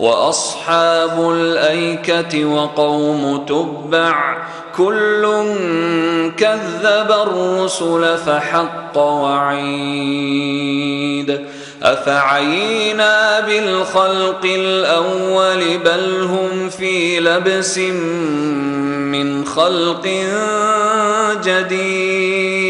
وأصحاب الأيكة وقوم تبع كل كذب الرسل فحق وعيد أفعينا بالخلق الأول بل هم في لبس من خلق جديد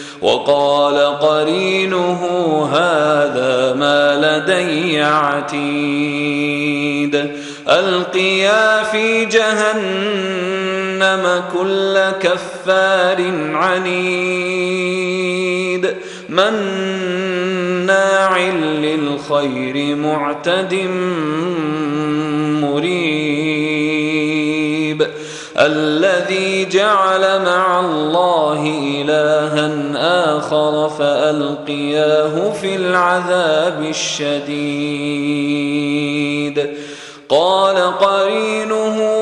وقال قرينه هذا ما لدي عتيد. ألقيا في جهنم كل كفار عنيد. مناع للخير معتد مريب الذي جعل مع الله إلها آخر فألقياه في العذاب الشديد. قال قرينه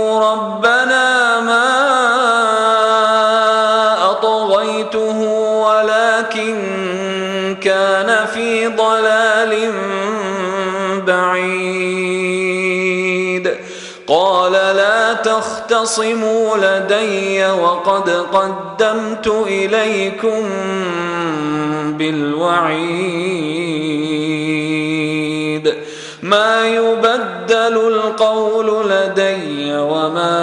تختصموا لدي وقد قدمت إليكم بالوعيد ما يبدل القول لدي وما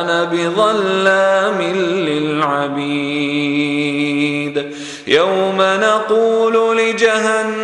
أنا بظلام للعبيد يوم نقول لجهنم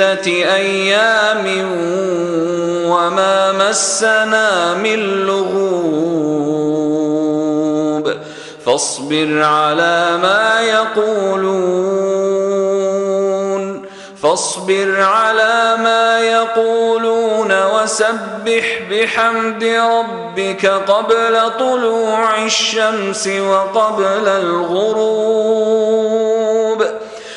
أيام وما مسنا من لغوب فاصبر على ما يقولون فاصبر على ما يقولون وسبح بحمد ربك قبل طلوع الشمس وقبل الغروب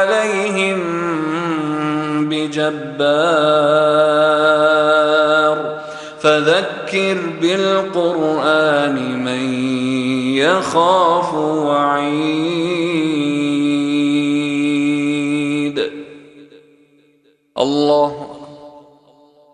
عليهم بجبار. فذكر بالقرآن من يخاف وعيد.